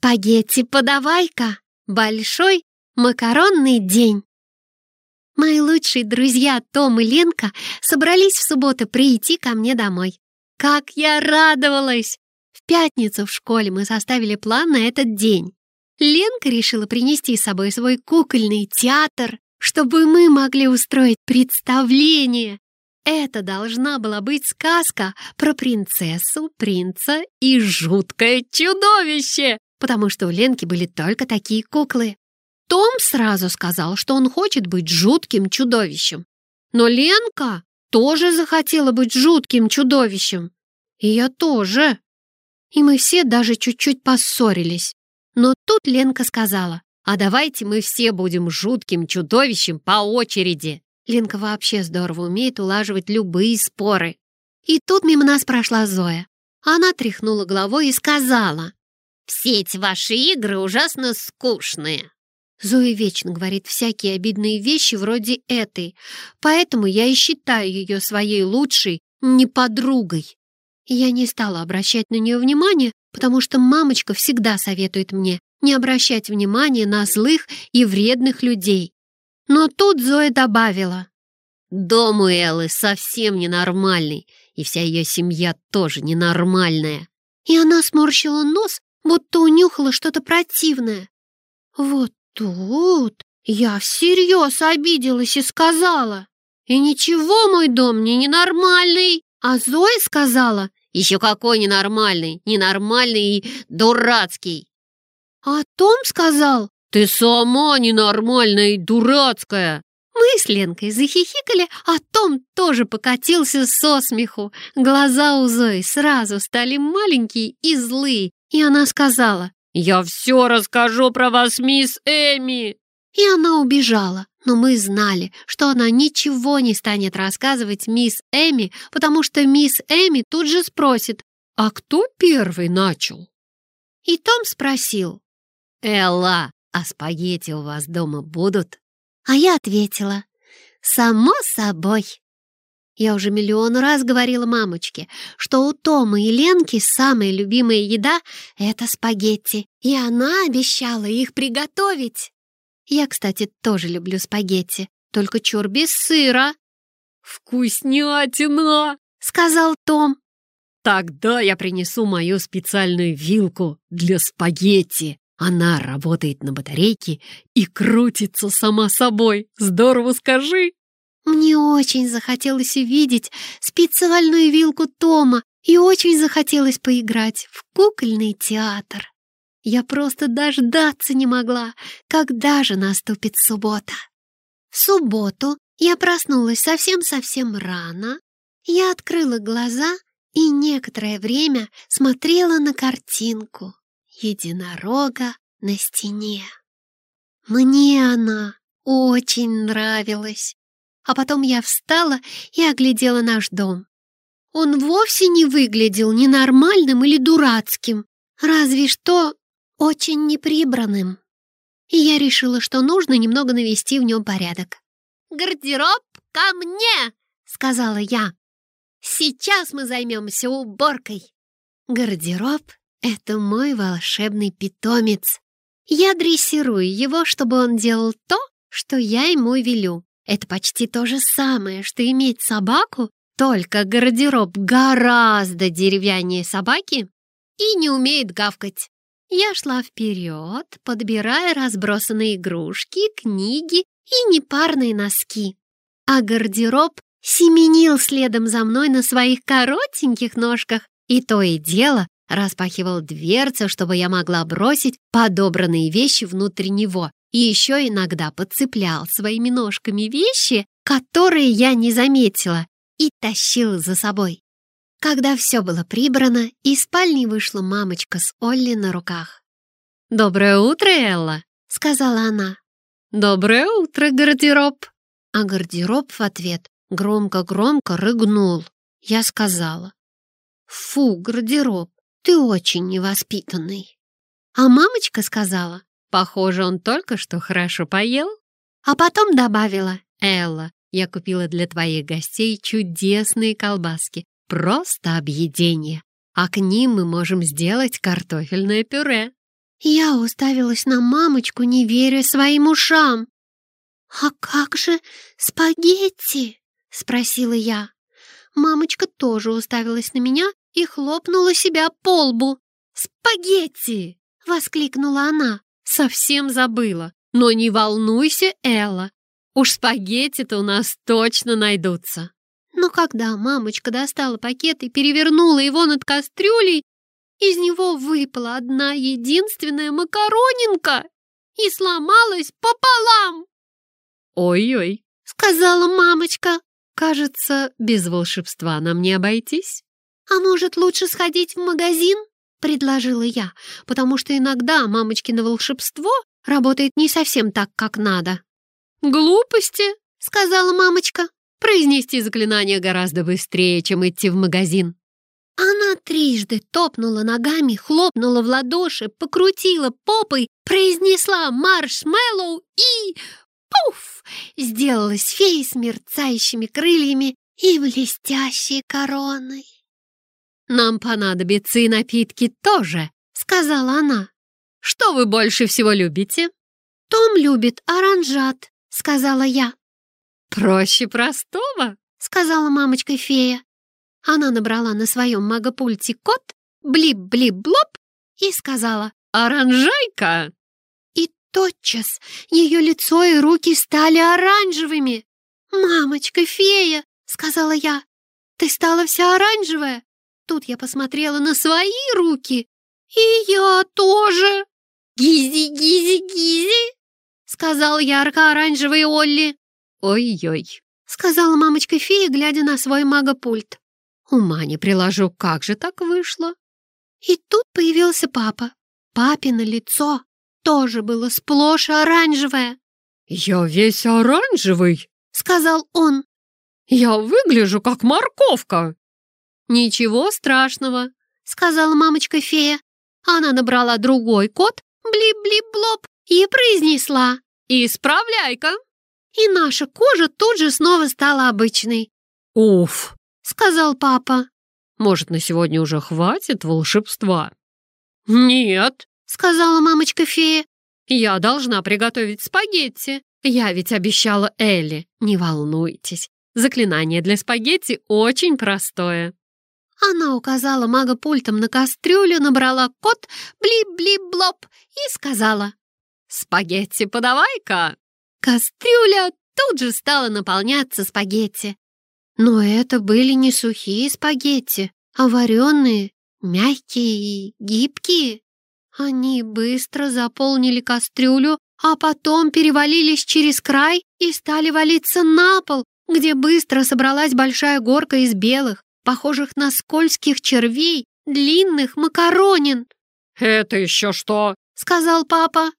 спагетти подавай-ка! Большой макаронный день!» Мои лучшие друзья Том и Ленка собрались в субботу прийти ко мне домой. Как я радовалась! В пятницу в школе мы составили план на этот день. Ленка решила принести с собой свой кукольный театр, чтобы мы могли устроить представление. Это должна была быть сказка про принцессу, принца и жуткое чудовище, потому что у Ленки были только такие куклы. Том сразу сказал, что он хочет быть жутким чудовищем. Но Ленка тоже захотела быть жутким чудовищем. И я тоже. И мы все даже чуть-чуть поссорились. Но тут Ленка сказала, а давайте мы все будем жутким чудовищем по очереди. Ленка вообще здорово умеет улаживать любые споры. И тут мимо нас прошла Зоя. Она тряхнула головой и сказала, «Все эти ваши игры ужасно скучные». Зоя вечно говорит всякие обидные вещи вроде этой, поэтому я и считаю ее своей лучшей не подругой. Я не стала обращать на нее внимания, потому что мамочка всегда советует мне не обращать внимания на злых и вредных людей. Но тут Зоя добавила. «Дом у Эллы совсем ненормальный, и вся ее семья тоже ненормальная». И она сморщила нос, будто унюхала что-то противное. Вот тут я всерьез обиделась и сказала. «И ничего, мой дом не ненормальный!» А Зоя сказала, «Еще какой ненормальный, ненормальный и дурацкий!» А Том сказал, «Ты сама ненормальная и дурацкая!» Мы с Ленкой захихикали, а Том тоже покатился со смеху. Глаза у Зои сразу стали маленькие и злые, и она сказала, «Я все расскажу про вас, мисс Эми!» И она убежала, но мы знали, что она ничего не станет рассказывать мисс Эми, потому что мисс Эми тут же спросит, «А кто первый начал?» И Том спросил, «Элла, а спагетти у вас дома будут?» А я ответила, «Само собой». Я уже миллион раз говорила мамочке, что у Тома и Ленки самая любимая еда — это спагетти, и она обещала их приготовить. Я, кстати, тоже люблю спагетти, только чур без сыра. «Вкуснятина!» — сказал Том. «Тогда я принесу мою специальную вилку для спагетти», она работает на батарейке и крутится сама собой. Здорово скажи!» Мне очень захотелось увидеть специальную вилку Тома и очень захотелось поиграть в кукольный театр. Я просто дождаться не могла, когда же наступит суббота. В субботу я проснулась совсем-совсем рано. Я открыла глаза и некоторое время смотрела на картинку единорога на стене. Мне она очень нравилась. А потом я встала и оглядела наш дом. Он вовсе не выглядел ненормальным или дурацким, разве что очень неприбранным. И я решила, что нужно немного навести в нем порядок. «Гардероб ко мне!» — сказала я. «Сейчас мы займемся уборкой». Гардероб это мой волшебный питомец. Я дрессирую его, чтобы он делал то, что я ему велю. Это почти то же самое, что иметь собаку, только гардероб гораздо деревяннее собаки и не умеет гавкать. Я шла вперед, подбирая разбросанные игрушки, книги и непарные носки. А гардероб семенил следом за мной на своих коротеньких ножках, и то и дело распахивал дверцы, чтобы я могла бросить подобранные вещи внутрь него, и еще иногда подцеплял своими ножками вещи, которые я не заметила, и тащил за собой. Когда все было прибрано, из спальни вышла мамочка с Олли на руках. «Доброе утро, Элла!» — сказала она. «Доброе утро, гардероб!» А гардероб в ответ громко-громко рыгнул. Я сказала. «Фу, гардероб, ты очень невоспитанный». А мамочка сказала, похоже, он только что хорошо поел. А потом добавила, Элла, я купила для твоих гостей чудесные колбаски, просто объедение. А к ним мы можем сделать картофельное пюре. Я уставилась на мамочку, не веря своим ушам. «А как же спагетти?» — спросила я. Мамочка тоже уставилась на меня и хлопнула себя по лбу. «Спагетти!» — воскликнула она. «Совсем забыла. Но не волнуйся, Элла. Уж спагетти-то у нас точно найдутся». Но когда мамочка достала пакет и перевернула его над кастрюлей, из него выпала одна единственная макаронинка и сломалась пополам. «Ой-ой», — сказала мамочка. «Кажется, без волшебства нам не обойтись». «А может, лучше сходить в магазин?» — предложила я, потому что иногда мамочкино волшебство работает не совсем так, как надо. «Глупости», — сказала мамочка. «Произнести заклинание гораздо быстрее, чем идти в магазин». Она трижды топнула ногами, хлопнула в ладоши, покрутила попой, произнесла маршмеллоу и... Пуф! Сделалась феей с мерцающими крыльями и блестящей короной. «Нам понадобятся и напитки тоже», — сказала она. «Что вы больше всего любите?» «Том любит оранжат», — сказала я. «Проще простого», — сказала мамочка-фея. Она набрала на своем магопульте код «блип-блип-блоп» и сказала «Оранжайка!» И тотчас ее лицо и руки стали оранжевыми. «Мамочка-фея!» — сказала я. «Ты стала вся оранжевая!» Тут я посмотрела на свои руки. «И я тоже!» «Гизи-гизи-гизи!» — сказал ярко-оранжевый Олли. «Ой-ой!» — сказала мамочка-фея, глядя на свой магопульт. Ума не приложу, как же так вышло? И тут появился папа. Папино лицо тоже было сплошь оранжевое. «Я весь оранжевый», — сказал он. «Я выгляжу как морковка». «Ничего страшного», — сказала мамочка-фея. Она набрала другой код, блип-блип-блоп, и произнесла «Исправляй-ка». И наша кожа тут же снова стала обычной. «Уф!» сказал папа. «Может, на сегодня уже хватит волшебства?» «Нет», — сказала мамочка-фея. «Я должна приготовить спагетти. Я ведь обещала Элли. Не волнуйтесь, заклинание для спагетти очень простое». Она указала мага-пультом на кастрюлю, набрала код «блип-блип-блоп» и сказала «Спагетти подавай-ка!» Кастрюля тут же стала наполняться спагетти. Но это были не сухие спагетти, а вареные, мягкие и гибкие. Они быстро заполнили кастрюлю, а потом перевалились через край и стали валиться на пол, где быстро собралась большая горка из белых, похожих на скользких червей, длинных макаронин. «Это еще что?» — сказал папа.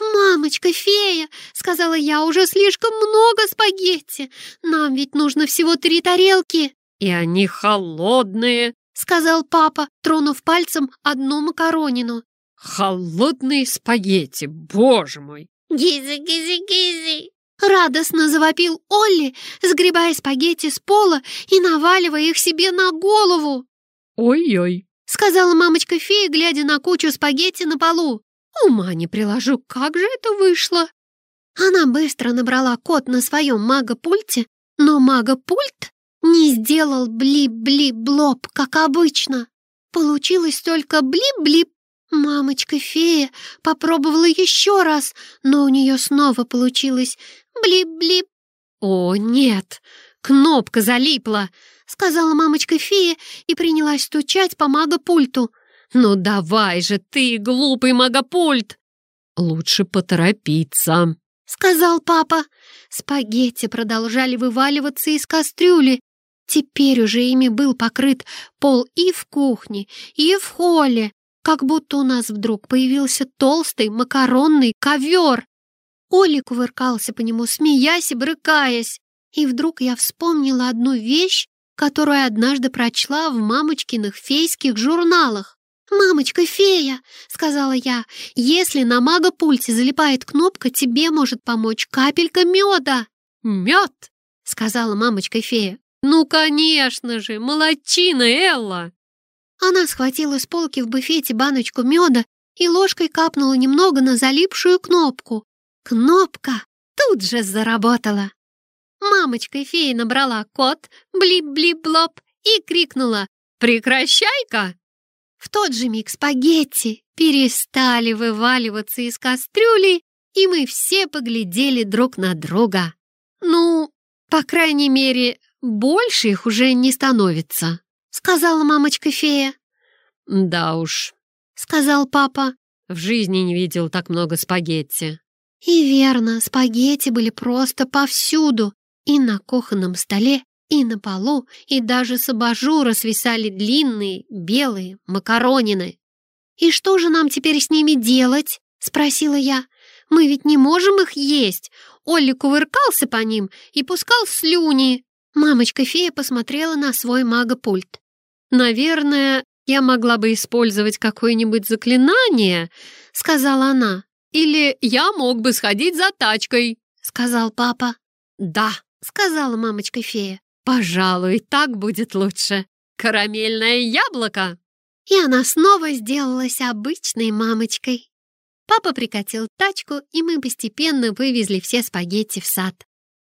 «Мамочка-фея!» — сказала я, — «уже слишком много спагетти. Нам ведь нужно всего три тарелки». «И они холодные!» — сказал папа, тронув пальцем одну макаронину. «Холодные спагетти, боже мой!» «Гизи-гизи-гизи!» Радостно завопил Олли, сгребая спагетти с пола и наваливая их себе на голову. «Ой-ой!» — сказала мамочка-фея, глядя на кучу спагетти на полу. Ума не приложу, как же это вышло? Она быстро набрала код на своем мага-пульте, но мага-пульт не сделал блип-блип-блоп, как обычно. Получилось только блип-блип. Мамочка-фея попробовала еще раз, но у нее снова получилось блип-блип. «О, нет, кнопка залипла», — сказала мамочка-фея и принялась стучать по мага-пульту. «Ну давай же ты, глупый магопульт!» «Лучше поторопиться», — сказал папа. Спагетти продолжали вываливаться из кастрюли. Теперь уже ими был покрыт пол и в кухне, и в холле, как будто у нас вдруг появился толстый макаронный ковер. Оля кувыркался по нему, смеясь и брыкаясь. И вдруг я вспомнила одну вещь, которую однажды прочла в мамочкиных фейских журналах. «Мамочка-фея!» — сказала я. «Если на мага-пульте залипает кнопка, тебе может помочь капелька меда!» «Мед!» — сказала мамочка-фея. «Ну, конечно же! Молодчина, Элла!» Она схватила с полки в буфете баночку меда и ложкой капнула немного на залипшую кнопку. Кнопка тут же заработала. Мамочка-фея набрала код «блип-блип-блоп» и крикнула «Прекращай-ка!». В тот же миг спагетти перестали вываливаться из кастрюли, и мы все поглядели друг на друга. Ну, по крайней мере, больше их уже не становится, сказала мамочка-фея. Да уж, сказал папа. В жизни не видел так много спагетти. И верно, спагетти были просто повсюду, и на кухонном столе, и на полу, и даже с абажура свисали длинные белые макаронины. «И что же нам теперь с ними делать?» — спросила я. «Мы ведь не можем их есть!» Олли кувыркался по ним и пускал слюни. Мамочка-фея посмотрела на свой магопульт. «Наверное, я могла бы использовать какое-нибудь заклинание», — сказала она. «Или я мог бы сходить за тачкой», — сказал папа. «Да», — сказала мамочка-фея. «Пожалуй, так будет лучше. Карамельное яблоко!» И она снова сделалась обычной мамочкой. Папа прикатил тачку, и мы постепенно вывезли все спагетти в сад.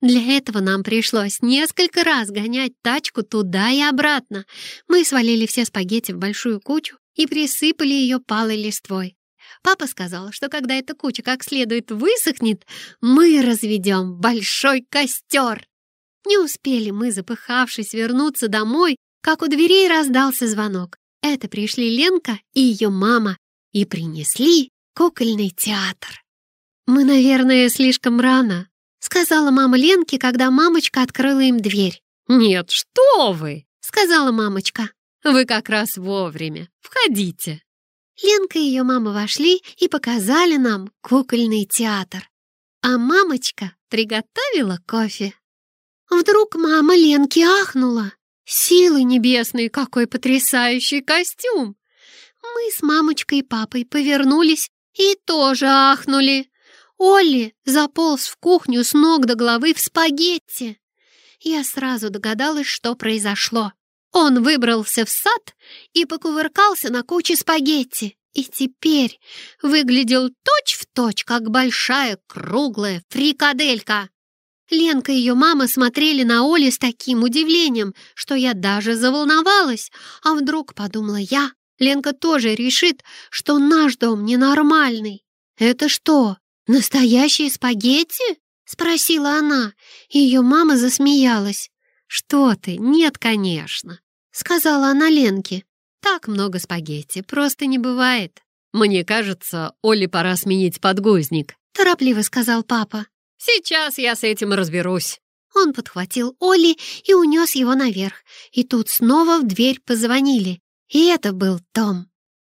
Для этого нам пришлось несколько раз гонять тачку туда и обратно. Мы свалили все спагетти в большую кучу и присыпали ее палой листвой. Папа сказал, что когда эта куча как следует высохнет, мы разведем большой костер. Не успели мы, запыхавшись, вернуться домой, как у дверей раздался звонок. Это пришли Ленка и ее мама и принесли кукольный театр. «Мы, наверное, слишком рано», — сказала мама Ленке, когда мамочка открыла им дверь. «Нет, что вы!» — сказала мамочка. «Вы как раз вовремя. Входите». Ленка и ее мама вошли и показали нам кукольный театр. А мамочка приготовила кофе. Вдруг мама Ленки ахнула. «Силы небесные, какой потрясающий костюм!» Мы с мамочкой и папой повернулись и тоже ахнули. Олли заполз в кухню с ног до головы в спагетти. Я сразу догадалась, что произошло. Он выбрался в сад и покувыркался на куче спагетти. И теперь выглядел точь-в-точь, точь, как большая круглая фрикаделька. Ленка и ее мама смотрели на Оли с таким удивлением, что я даже заволновалась. А вдруг, подумала я, Ленка тоже решит, что наш дом ненормальный. «Это что, настоящие спагетти?» — спросила она. Ее мама засмеялась. «Что ты? Нет, конечно», — сказала она Ленке. «Так много спагетти просто не бывает. Мне кажется, Оле пора сменить подгузник», — торопливо сказал папа. Сейчас я с этим разберусь». Он подхватил Олли и унес его наверх. И тут снова в дверь позвонили. И это был Том.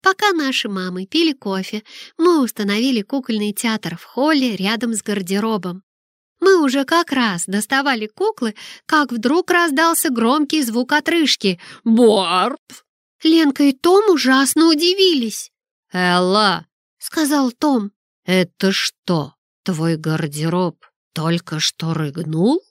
Пока наши мамы пили кофе, мы установили кукольный театр в холле рядом с гардеробом. Мы уже как раз доставали куклы, как вдруг раздался громкий звук отрыжки. «Борп!» Ленка и Том ужасно удивились. «Элла!» — сказал Том. «Это что?» Твой гардероб только что рыгнул?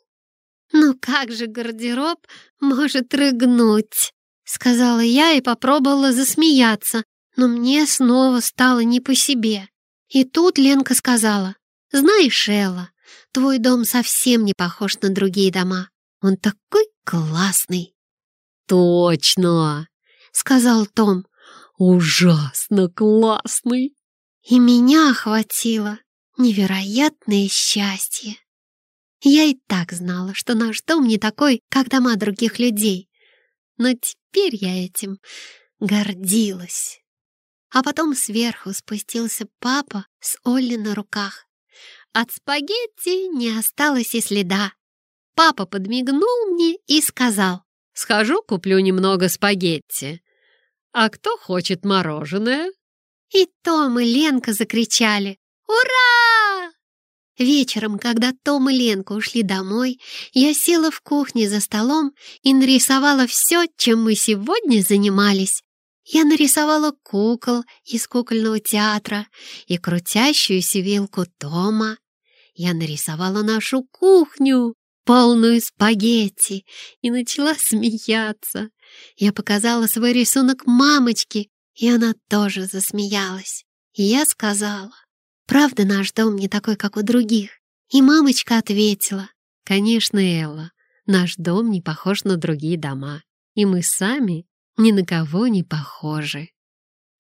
Ну как же гардероб может рыгнуть? Сказала я и попробовала засмеяться, но мне снова стало не по себе. И тут Ленка сказала, «Знаешь, Элла, твой дом совсем не похож на другие дома. Он такой классный». «Точно!» — сказал Том. «Ужасно классный!» И меня охватило невероятное счастье. Я и так знала, что наш дом не такой, как дома других людей, но теперь я этим гордилась. А потом сверху спустился папа с Олли на руках. От спагетти не осталось и следа. Папа подмигнул мне и сказал, «Схожу, куплю немного спагетти. А кто хочет мороженое?» И Том и Ленка закричали, «Ура!» Вечером, когда Том и Ленка ушли домой, я села в кухне за столом и нарисовала все, чем мы сегодня занимались. Я нарисовала кукол из кукольного театра и крутящуюся вилку Тома. Я нарисовала нашу кухню, полную спагетти, и начала смеяться. Я показала свой рисунок мамочке, и она тоже засмеялась. И я сказала, «Правда, наш дом не такой, как у других?» И мамочка ответила, «Конечно, Элла, наш дом не похож на другие дома, и мы сами ни на кого не похожи».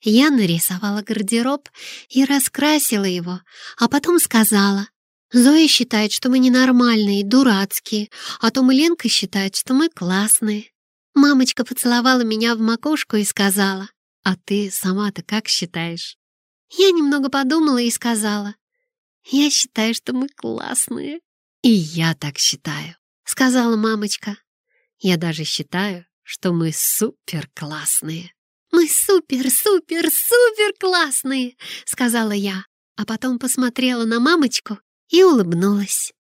Я нарисовала гардероб и раскрасила его, а потом сказала, «Зоя считает, что мы ненормальные, дурацкие, а Том и Ленка считают, что мы классные». Мамочка поцеловала меня в макушку и сказала, «А ты сама-то как считаешь?» Я немного подумала и сказала, «Я считаю, что мы классные». «И я так считаю», — сказала мамочка. «Я даже считаю, что мы супер классные». «Мы супер-супер-супер классные!» — сказала я, а потом посмотрела на мамочку и улыбнулась.